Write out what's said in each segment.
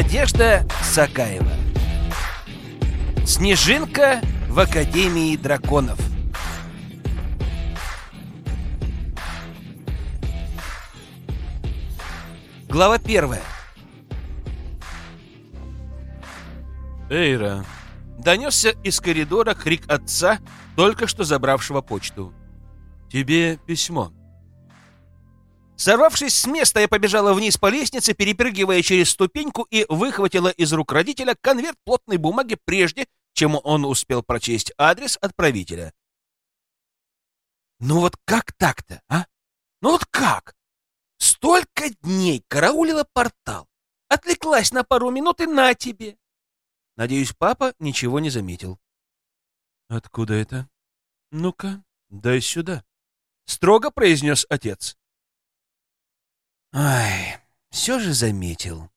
Надежда Сакаева. Снежинка в Академии драконов. Глава первая. Эйра. Донесся из коридора крик отца, только что забравшего почту. Тебе письмо. Сорвавшись с места, я побежала вниз по лестнице, перепрыгивая через ступеньку и выхватила из рук родителя конверт плотной бумаги прежде, чем он успел прочесть адрес отправителя. Ну вот как так-то, а? Ну вот как? Столько дней караулила портал. Отвлеклась на пару минут и на тебе. Надеюсь, папа ничего не заметил. Откуда это? Ну-ка, дай сюда. Строго произнес отец. Ай, все же заметил.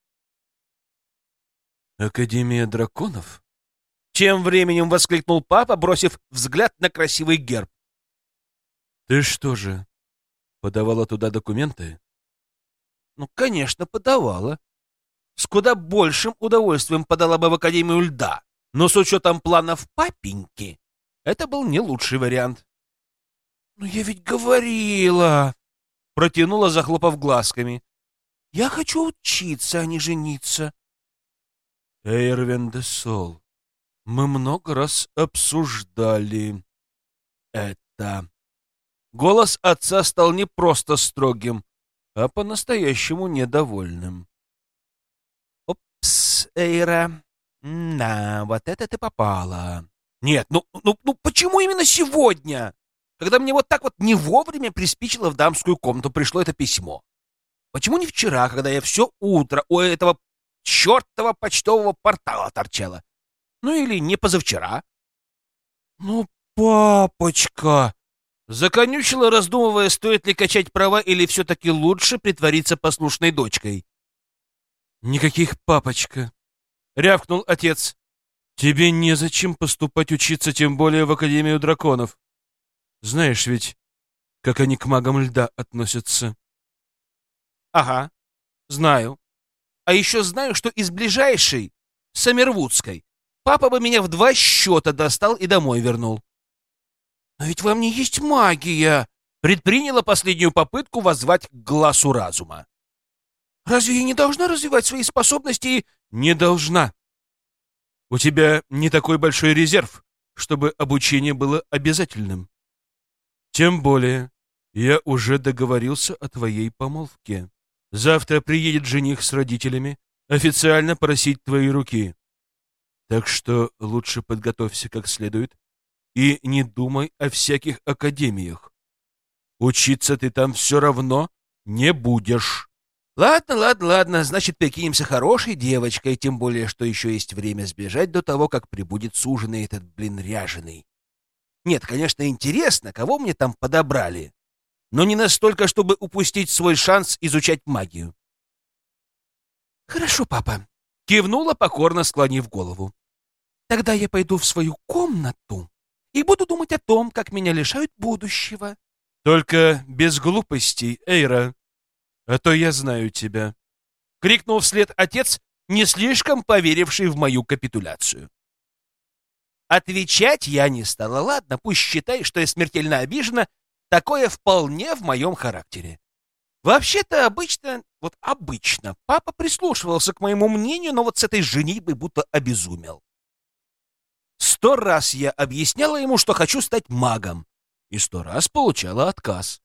Академия драконов? Чем временем воскликнул папа, бросив взгляд на красивый герб. Ты что же, подавала туда документы? Ну, конечно, подавала. С куда большим удовольствием подала бы в Академию льда. Но с учетом планов папеньки, это был не лучший вариант. «Но я ведь говорила!» — протянула, захлопав глазками. «Я хочу учиться, а не жениться». Эйрвен де Сол, мы много раз обсуждали это. Голос отца стал не просто строгим, а по-настоящему недовольным. «Опс, Эйра, на, вот это ты попала. Нет, ну, ну, ну почему именно сегодня, когда мне вот так вот не вовремя приспичило в дамскую комнату пришло это письмо? Почему не вчера, когда я все утро у этого чертова почтового портала торчала? Ну или не позавчера?» «Ну, папочка!» Законючила, раздумывая, стоит ли качать права или все-таки лучше притвориться послушной дочкой. «Никаких папочка!» — рявкнул отец. «Тебе незачем поступать учиться, тем более в Академию драконов. Знаешь ведь, как они к магам льда относятся?» «Ага, знаю. А еще знаю, что из ближайшей, Самервудской, папа бы меня в два счета достал и домой вернул. «Но ведь во мне есть магия!» Предприняла последнюю попытку воззвать к глазу разума. «Разве я не должна развивать свои способности?» «Не должна. У тебя не такой большой резерв, чтобы обучение было обязательным. Тем более, я уже договорился о твоей помолвке. Завтра приедет жених с родителями официально просить твои руки. Так что лучше подготовься как следует и не думай о всяких академиях. Учиться ты там все равно не будешь. Ладно, ладно, ладно, значит, прикинемся хорошей девочкой, тем более, что еще есть время сбежать до того, как прибудет суженый этот, блин, ряженый. Нет, конечно, интересно, кого мне там подобрали, но не настолько, чтобы упустить свой шанс изучать магию. Хорошо, папа, кивнула, покорно склонив голову. Тогда я пойду в свою комнату и буду думать о том, как меня лишают будущего. Только без глупостей, Эйра, а то я знаю тебя. Крикнул вслед отец, не слишком поверивший в мою капитуляцию. Отвечать я не стала. Ладно, пусть считай, что я смертельно обижена. Такое вполне в моем характере. Вообще-то обычно, вот обычно, папа прислушивался к моему мнению, но вот с этой женитьбой будто обезумел. Сто раз я объясняла ему, что хочу стать магом, и сто раз получала отказ.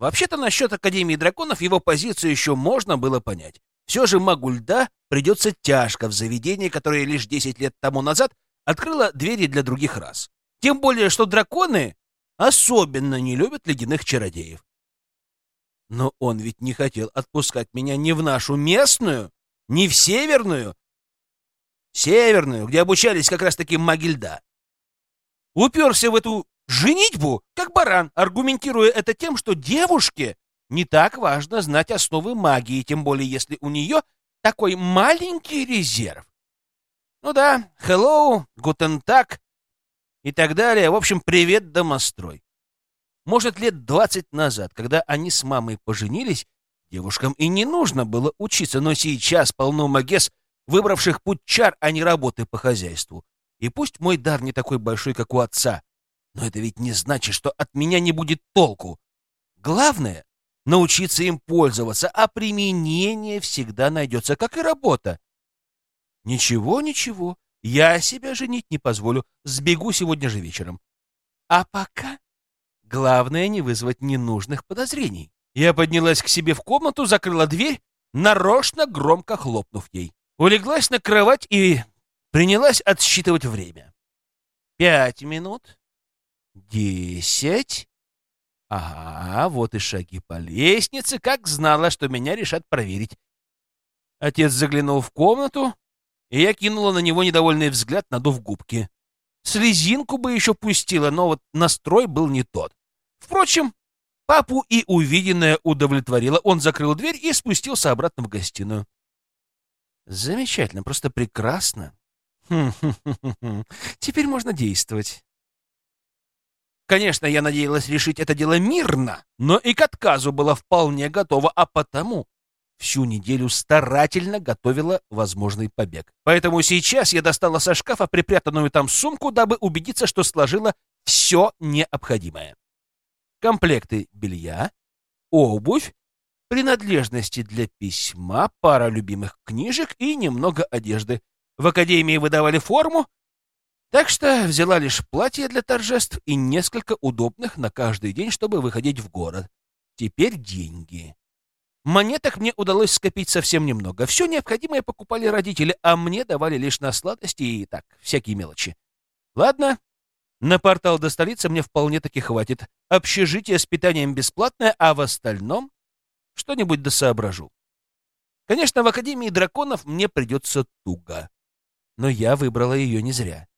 Вообще-то насчет Академии драконов его позицию еще можно было понять. Все же магу льда придется тяжко в заведении, которое лишь 10 лет тому назад открыло двери для других рас. Тем более, что драконы особенно не любят ледяных чародеев. Но он ведь не хотел отпускать меня ни в нашу местную, ни в северную, Северную, где обучались как раз-таки маги льда. Уперся в эту женитьбу, как баран, аргументируя это тем, что девушке не так важно знать основы магии, тем более если у нее такой маленький резерв. Ну да, hello, guten tag и так далее. В общем, привет, домострой. Может, лет двадцать назад, когда они с мамой поженились, Девушкам и не нужно было учиться, но сейчас полно магес, выбравших путь чар, а не работы по хозяйству. И пусть мой дар не такой большой, как у отца, но это ведь не значит, что от меня не будет толку. Главное — научиться им пользоваться, а применение всегда найдется, как и работа. Ничего, ничего, я себя женить не позволю, сбегу сегодня же вечером. А пока главное не вызвать ненужных подозрений. Я поднялась к себе в комнату, закрыла дверь, нарочно громко хлопнув ей. Улеглась на кровать и принялась отсчитывать время. Пять минут, десять. Ага, вот и шаги по лестнице, как знала, что меня решат проверить. Отец заглянул в комнату, и я кинула на него недовольный взгляд, надув губки. Слезинку бы еще пустила, но вот настрой был не тот. Впрочем, папу и увиденное удовлетворило. Он закрыл дверь и спустился обратно в гостиную. Замечательно, просто прекрасно. Теперь можно действовать. Конечно, я надеялась решить это дело мирно, но и к отказу была вполне готова, а потому всю неделю старательно готовила возможный побег. Поэтому сейчас я достала со шкафа припрятанную там сумку, дабы убедиться, что сложила все необходимое. Комплекты белья, обувь, принадлежности для письма, пара любимых книжек и немного одежды. В академии выдавали форму, так что взяла лишь платье для торжеств и несколько удобных на каждый день, чтобы выходить в город. Теперь деньги. Монеток мне удалось скопить совсем немного. Все необходимое покупали родители, а мне давали лишь на сладости и так, всякие мелочи. Ладно, на портал до столицы мне вполне-таки хватит. Общежитие с питанием бесплатное, а в остальном что-нибудь досоображу. Конечно, в Академии драконов мне придется туго. Но я выбрала ее не зря.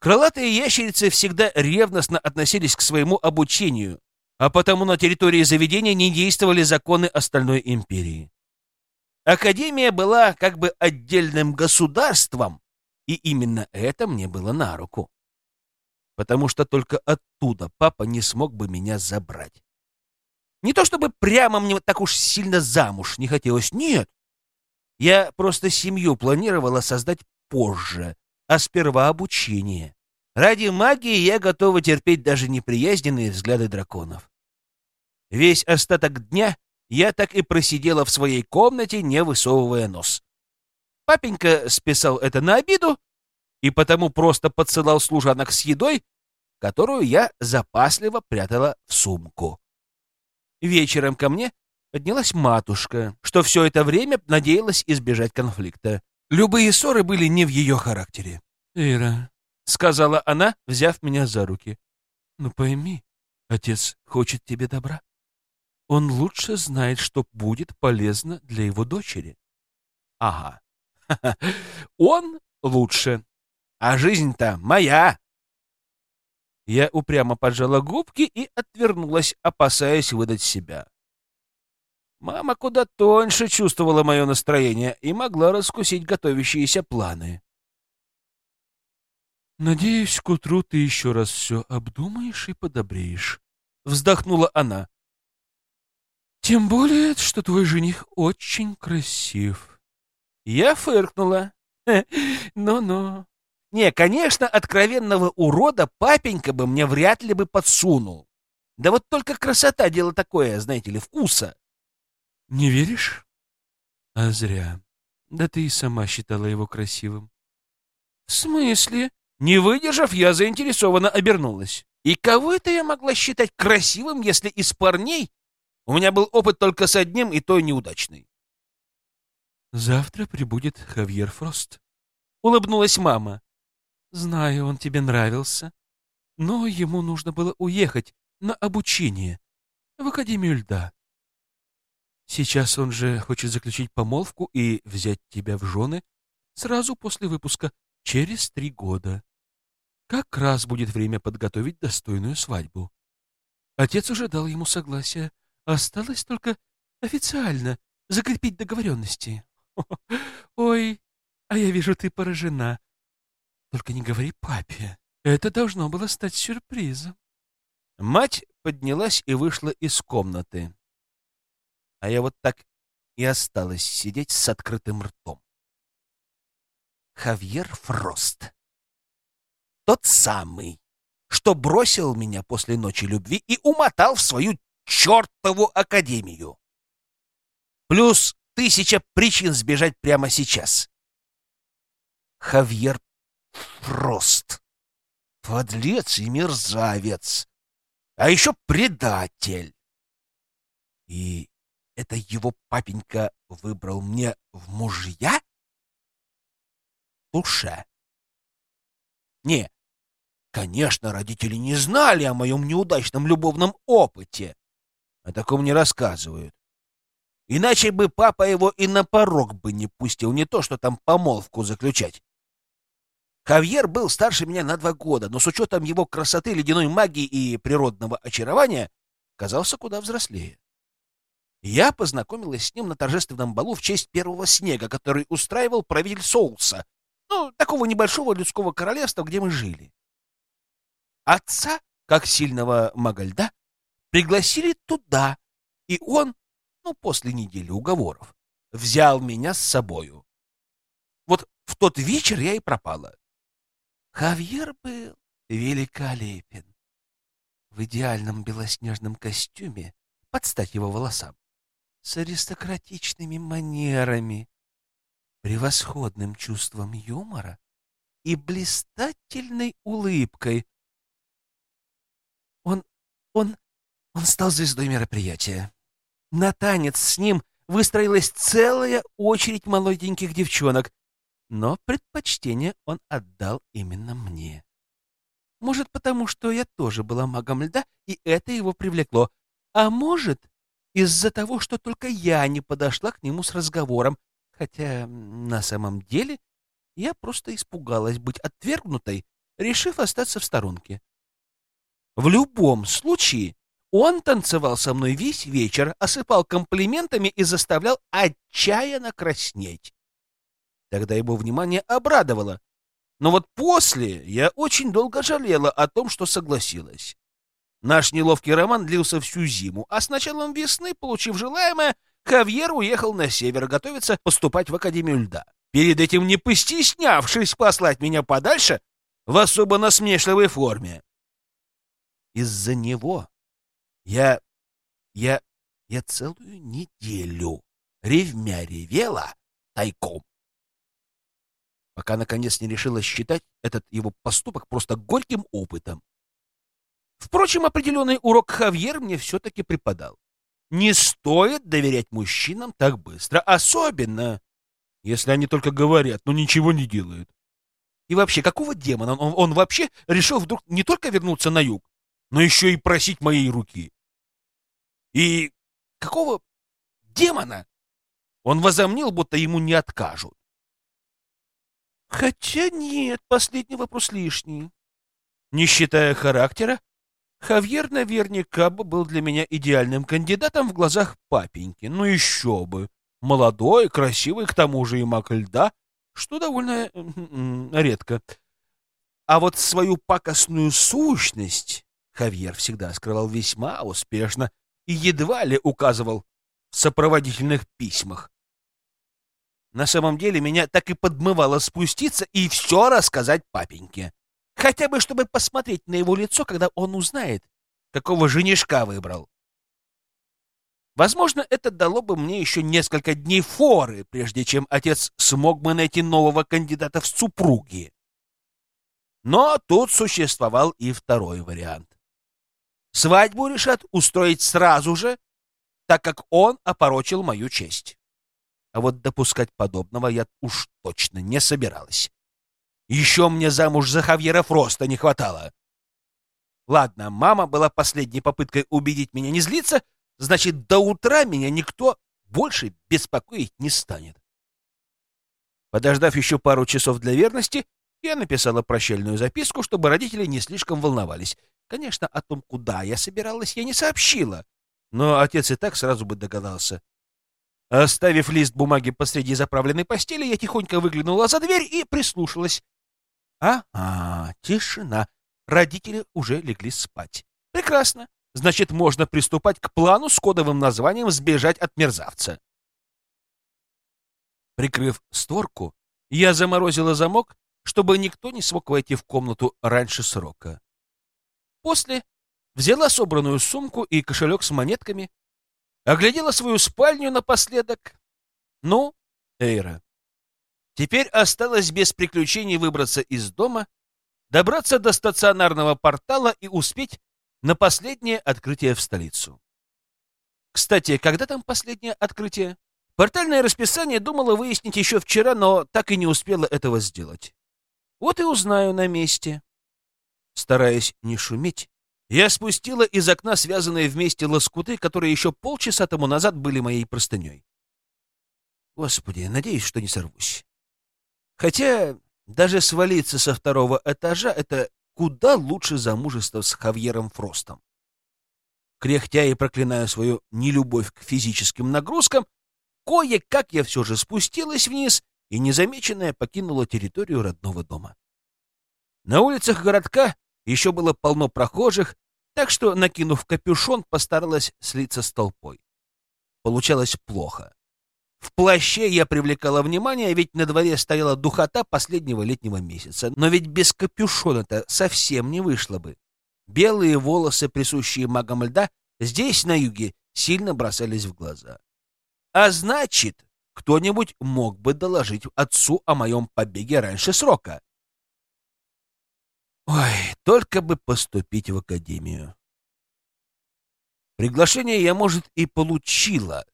Крылатые ящерицы всегда ревностно относились к своему обучению, а потому на территории заведения не действовали законы остальной империи. Академия была как бы отдельным государством, и именно это мне было на руку. Потому что только оттуда папа не смог бы меня забрать. Не то чтобы прямо мне так уж сильно замуж не хотелось, нет. Я просто семью планировала создать позже, а сперва обучение. Ради магии я готова терпеть даже неприязненные взгляды драконов. Весь остаток дня я так и просидела в своей комнате, не высовывая нос. Папенька списал это на обиду и потому просто подсылал служанок с едой, которую я запасливо прятала в сумку. Вечером ко мне поднялась матушка, что все это время надеялась избежать конфликта. Любые ссоры были не в ее характере. «Ира», — сказала она, взяв меня за руки, — «ну пойми, отец хочет тебе добра. Он лучше знает, что будет полезно для его дочери. Ага. Он лучше. А жизнь-то моя. Я упрямо поджала губки и отвернулась, опасаясь выдать себя. Мама куда тоньше чувствовала мое настроение и могла раскусить готовящиеся планы. «Надеюсь, к утру ты еще раз все обдумаешь и подобреешь», — вздохнула она. Тем более, что твой жених очень красив. Я фыркнула. Ну-ну. Не, конечно, откровенного урода папенька бы мне вряд ли бы подсунул. Да вот только красота — дело такое, знаете ли, вкуса. Не веришь? А зря. Да ты и сама считала его красивым. В смысле? Не выдержав, я заинтересованно обернулась. И кого это я могла считать красивым, если из парней у меня был опыт только с одним, и то неудачный. «Завтра прибудет Хавьер Фрост», — улыбнулась мама. «Знаю, он тебе нравился, но ему нужно было уехать на обучение в Академию льда. Сейчас он же хочет заключить помолвку и взять тебя в жены сразу после выпуска, через три года. Как раз будет время подготовить достойную свадьбу. Отец уже дал ему согласие, Осталось только официально закрепить договоренности. Ой, а я вижу, ты поражена. Только не говори папе. Это должно было стать сюрпризом. Мать поднялась и вышла из комнаты. А я вот так и осталась сидеть с открытым ртом. Хавьер Фрост. Тот самый, что бросил меня после ночи любви и умотал в свою чертову академию. Плюс тысяча причин сбежать прямо сейчас. Хавьер Фрост. Подлец и мерзавец. А еще предатель. И это его папенька выбрал мне в мужья? Туше. Не, конечно, родители не знали о моем неудачном любовном опыте. О таком не рассказывают. Иначе бы папа его и на порог бы не пустил, не то что там помолвку заключать. Хавьер был старше меня на два года, но с учетом его красоты, ледяной магии и природного очарования казался куда взрослее. Я познакомилась с ним на торжественном балу в честь первого снега, который устраивал правитель Соуса, ну, такого небольшого людского королевства, где мы жили. Отца, как сильного мага льда, пригласили туда, и он, ну, после недели уговоров, взял меня с собою. Вот в тот вечер я и пропала. Хавьер был великолепен. В идеальном белоснежном костюме, под стать его волосам, с аристократичными манерами, превосходным чувством юмора и блистательной улыбкой. Он, он, он стал звездой мероприятия. На танец с ним выстроилась целая очередь молоденьких девчонок, но предпочтение он отдал именно мне. Может, потому что я тоже была магом льда, и это его привлекло. А может, из-за того, что только я не подошла к нему с разговором, хотя на самом деле я просто испугалась быть отвергнутой, решив остаться в сторонке. В любом случае, он танцевал со мной весь вечер, осыпал комплиментами и заставлял отчаянно краснеть. Тогда его внимание обрадовало. Но вот после я очень долго жалела о том, что согласилась. Наш неловкий роман длился всю зиму, а с началом весны, получив желаемое, Хавьер уехал на север готовиться поступать в Академию льда. Перед этим не постеснявшись послать меня подальше в особо насмешливой форме. Из-за него я... я... я целую неделю ревмя ревела тайком пока наконец не решила считать этот его поступок просто горьким опытом. Впрочем, определенный урок Хавьер мне все-таки преподал. Не стоит доверять мужчинам так быстро, особенно если они только говорят, но ничего не делают. И вообще, какого демона он, он вообще решил вдруг не только вернуться на юг, но еще и просить моей руки? И какого демона он возомнил, будто ему не откажут? Хотя нет, последний вопрос лишний. Не считая характера, Хавьер наверняка бы был для меня идеальным кандидатом в глазах папеньки. Ну еще бы. Молодой, красивый, к тому же и маг льда, что довольно редко. А вот свою пакостную сущность Хавьер всегда скрывал весьма успешно и едва ли указывал в сопроводительных письмах. На самом деле меня так и подмывало спуститься и все рассказать папеньке. Хотя бы, чтобы посмотреть на его лицо, когда он узнает, какого женишка выбрал. Возможно, это дало бы мне еще несколько дней форы, прежде чем отец смог бы найти нового кандидата в супруги. Но тут существовал и второй вариант. Свадьбу решат устроить сразу же, так как он опорочил мою честь. А вот допускать подобного я уж точно не собиралась. Еще мне замуж за Хавьера Фроста не хватало. Ладно, мама была последней попыткой убедить меня не злиться, значит, до утра меня никто больше беспокоить не станет. Подождав еще пару часов для верности, я написала прощальную записку, чтобы родители не слишком волновались. Конечно, о том, куда я собиралась, я не сообщила, но отец и так сразу бы догадался. Оставив лист бумаги посреди заправленной постели, я тихонько выглянула за дверь и прислушалась. А, а, тишина. Родители уже легли спать. Прекрасно. значит, можно приступать к плану с кодовым названием «Сбежать от мерзавца». Прикрыв створку, я заморозила замок, чтобы никто не смог войти в комнату раньше срока. После взяла собранную сумку и кошелек с монетками, оглядела свою спальню напоследок. Ну, Эйра, теперь осталось без приключений выбраться из дома, добраться до стационарного портала и успеть на последнее открытие в столицу. Кстати, когда там последнее открытие? Портальное расписание думала выяснить еще вчера, но так и не успела этого сделать. Вот и узнаю на месте. Стараясь не шуметь, я спустила из окна связанные вместе лоскуты, которые еще полчаса тому назад были моей простыней. Господи, надеюсь, что не сорвусь. Хотя даже свалиться со второго этажа — это куда лучше замужества с Хавьером Фростом. Кряхтя и проклиная свою нелюбовь к физическим нагрузкам, кое-как я все же спустилась вниз и незамеченная покинула территорию родного дома. На улицах городка еще было полно прохожих, так что, накинув капюшон, постаралась слиться с толпой. Получалось плохо. В плаще я привлекала внимание, ведь на дворе стояла духота последнего летнего месяца. Но ведь без капюшона-то совсем не вышло бы. Белые волосы, присущие магам льда, здесь, на юге, сильно бросались в глаза. А значит, кто-нибудь мог бы доложить отцу о моем побеге раньше срока. Ой, только бы поступить в академию. Приглашение я, может, и получила,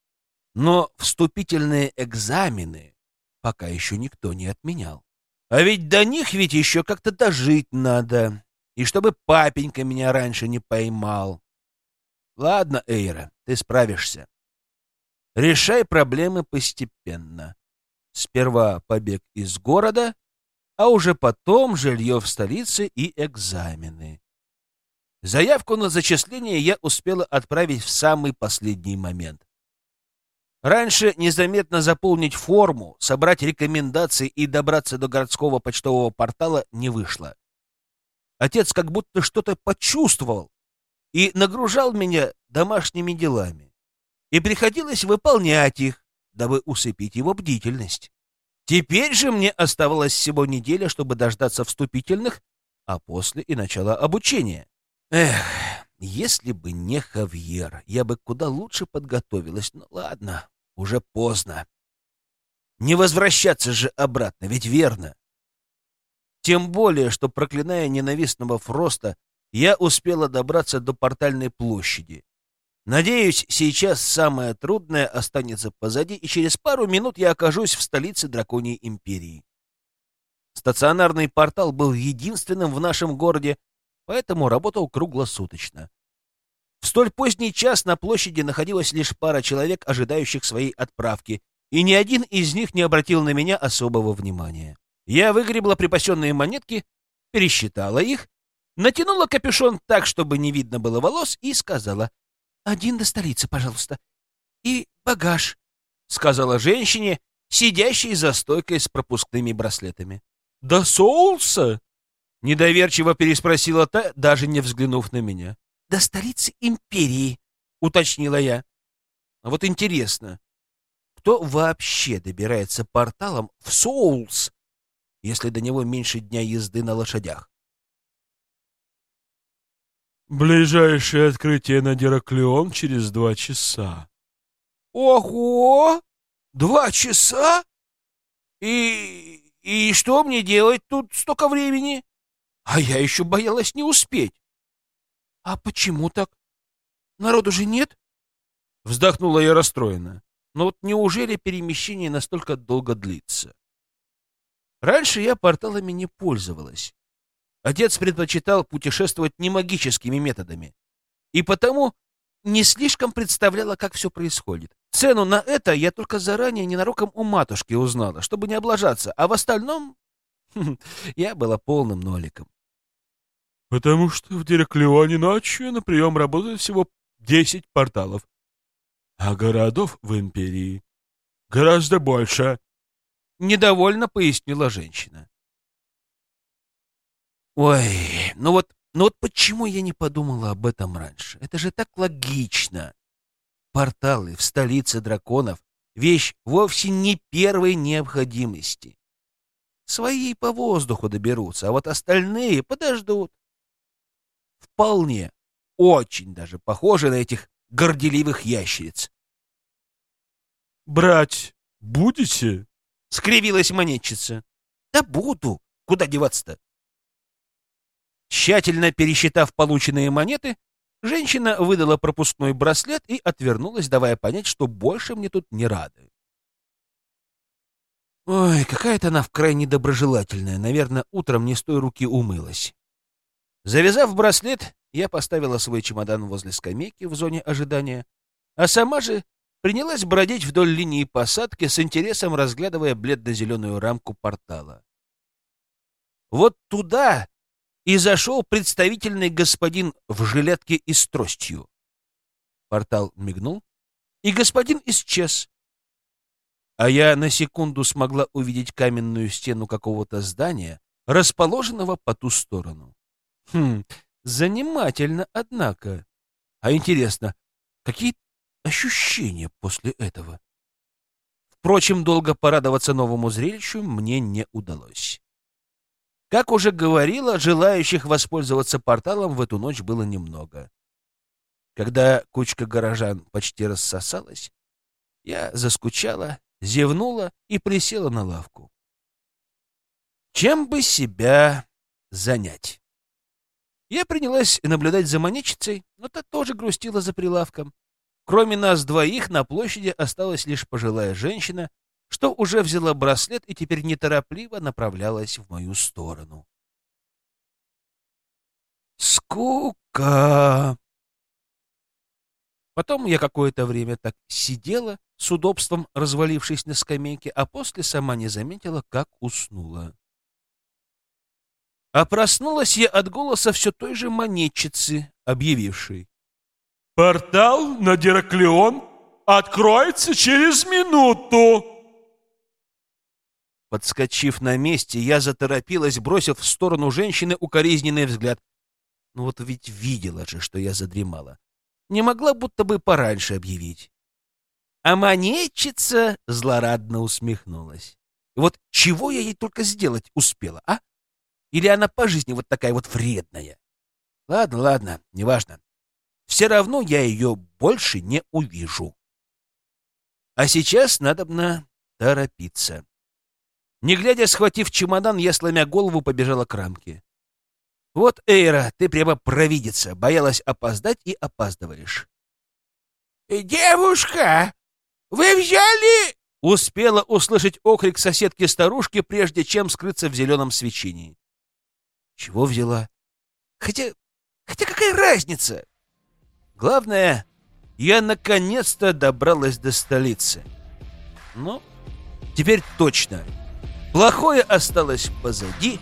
но вступительные экзамены пока еще никто не отменял. А ведь до них ведь еще как-то дожить надо, и чтобы папенька меня раньше не поймал. Ладно, Эйра, ты справишься. Решай проблемы постепенно. Сперва побег из города — а уже потом жилье в столице и экзамены. Заявку на зачисление я успела отправить в самый последний момент. Раньше незаметно заполнить форму, собрать рекомендации и добраться до городского почтового портала не вышло. Отец как будто что-то почувствовал и нагружал меня домашними делами. И приходилось выполнять их, дабы усыпить его бдительность. Теперь же мне оставалось всего неделя, чтобы дождаться вступительных, а после и начала обучения. Эх, если бы не Хавьер, я бы куда лучше подготовилась. Ну ладно, уже поздно. Не возвращаться же обратно, ведь верно. Тем более, что, проклиная ненавистного Фроста, я успела добраться до портальной площади. Надеюсь, сейчас самое трудное останется позади, и через пару минут я окажусь в столице Драконьей Империи. Стационарный портал был единственным в нашем городе, поэтому работал круглосуточно. В столь поздний час на площади находилась лишь пара человек, ожидающих своей отправки, и ни один из них не обратил на меня особого внимания. Я выгребла припасенные монетки, пересчитала их, натянула капюшон так, чтобы не видно было волос, и сказала — один до столицы, пожалуйста. И багаж, — сказала женщине, сидящей за стойкой с пропускными браслетами. — До соуса? — недоверчиво переспросила та, даже не взглянув на меня. — До столицы империи, — уточнила я. А вот интересно, кто вообще добирается порталом в Соулс, если до него меньше дня езды на лошадях? Ближайшее открытие на Дераклеон через два часа. Ого! Два часа? И... и что мне делать тут столько времени? А я еще боялась не успеть. А почему так? Народу же нет? Вздохнула я расстроенно. Но вот неужели перемещение настолько долго длится? Раньше я порталами не пользовалась. Отец предпочитал путешествовать не магическими методами. И потому не слишком представляла, как все происходит. Цену на это я только заранее ненароком у матушки узнала, чтобы не облажаться, а в остальном я была полным ноликом. «Потому что в Дереклеоне ночью на прием работает всего десять порталов, а городов в Империи гораздо больше», — недовольно пояснила женщина. Ой, ну вот Но вот почему я не подумала об этом раньше? Это же так логично. Порталы в столице драконов — вещь вовсе не первой необходимости. Свои по воздуху доберутся, а вот остальные подождут. Вполне, очень даже похожи на этих горделивых ящериц. «Брать будете?» — скривилась монетчица. «Да буду. Куда деваться-то?» Тщательно пересчитав полученные монеты, женщина выдала пропускной браслет и отвернулась, давая понять, что больше мне тут не рады. Ой, какая-то она в крайне доброжелательная. Наверное, утром не с той руки умылась. Завязав браслет, я поставила свой чемодан возле скамейки в зоне ожидания, а сама же принялась бродить вдоль линии посадки с интересом, разглядывая бледно-зеленую рамку портала. Вот туда и зашел представительный господин в жилетке и с тростью. Портал мигнул, и господин исчез. А я на секунду смогла увидеть каменную стену какого-то здания, расположенного по ту сторону. Хм, занимательно, однако. А интересно, какие ощущения после этого? Впрочем, долго порадоваться новому зрелищу мне не удалось. Как уже говорила, желающих воспользоваться порталом в эту ночь было немного. Когда кучка горожан почти рассосалась, я заскучала, зевнула и присела на лавку. Чем бы себя занять? Я принялась наблюдать за монетчицей, но та тоже грустила за прилавком. Кроме нас двоих на площади осталась лишь пожилая женщина что уже взяла браслет и теперь неторопливо направлялась в мою сторону. Скука! Потом я какое-то время так сидела, с удобством развалившись на скамейке, а после сама не заметила, как уснула. А проснулась я от голоса все той же монетчицы, объявившей. «Портал на Дераклеон откроется через минуту!» Подскочив на месте, я заторопилась, бросив в сторону женщины укоризненный взгляд. Ну вот ведь видела же, что я задремала. Не могла будто бы пораньше объявить. А монетчица злорадно усмехнулась. вот чего я ей только сделать успела, а? Или она по жизни вот такая вот вредная? Ладно, ладно, неважно. Все равно я ее больше не увижу. А сейчас надо на торопиться. Не глядя, схватив чемодан, я, сломя голову, побежала к рамке. Вот, Эйра, ты прямо провидица, боялась опоздать и опаздываешь. «Девушка, вы взяли...» Успела услышать окрик соседки-старушки, прежде чем скрыться в зеленом свечении. Чего взяла? Хотя... Хотя какая разница? Главное, я наконец-то добралась до столицы. Ну, теперь точно Плохое осталось позади,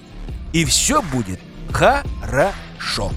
и все будет хорошо.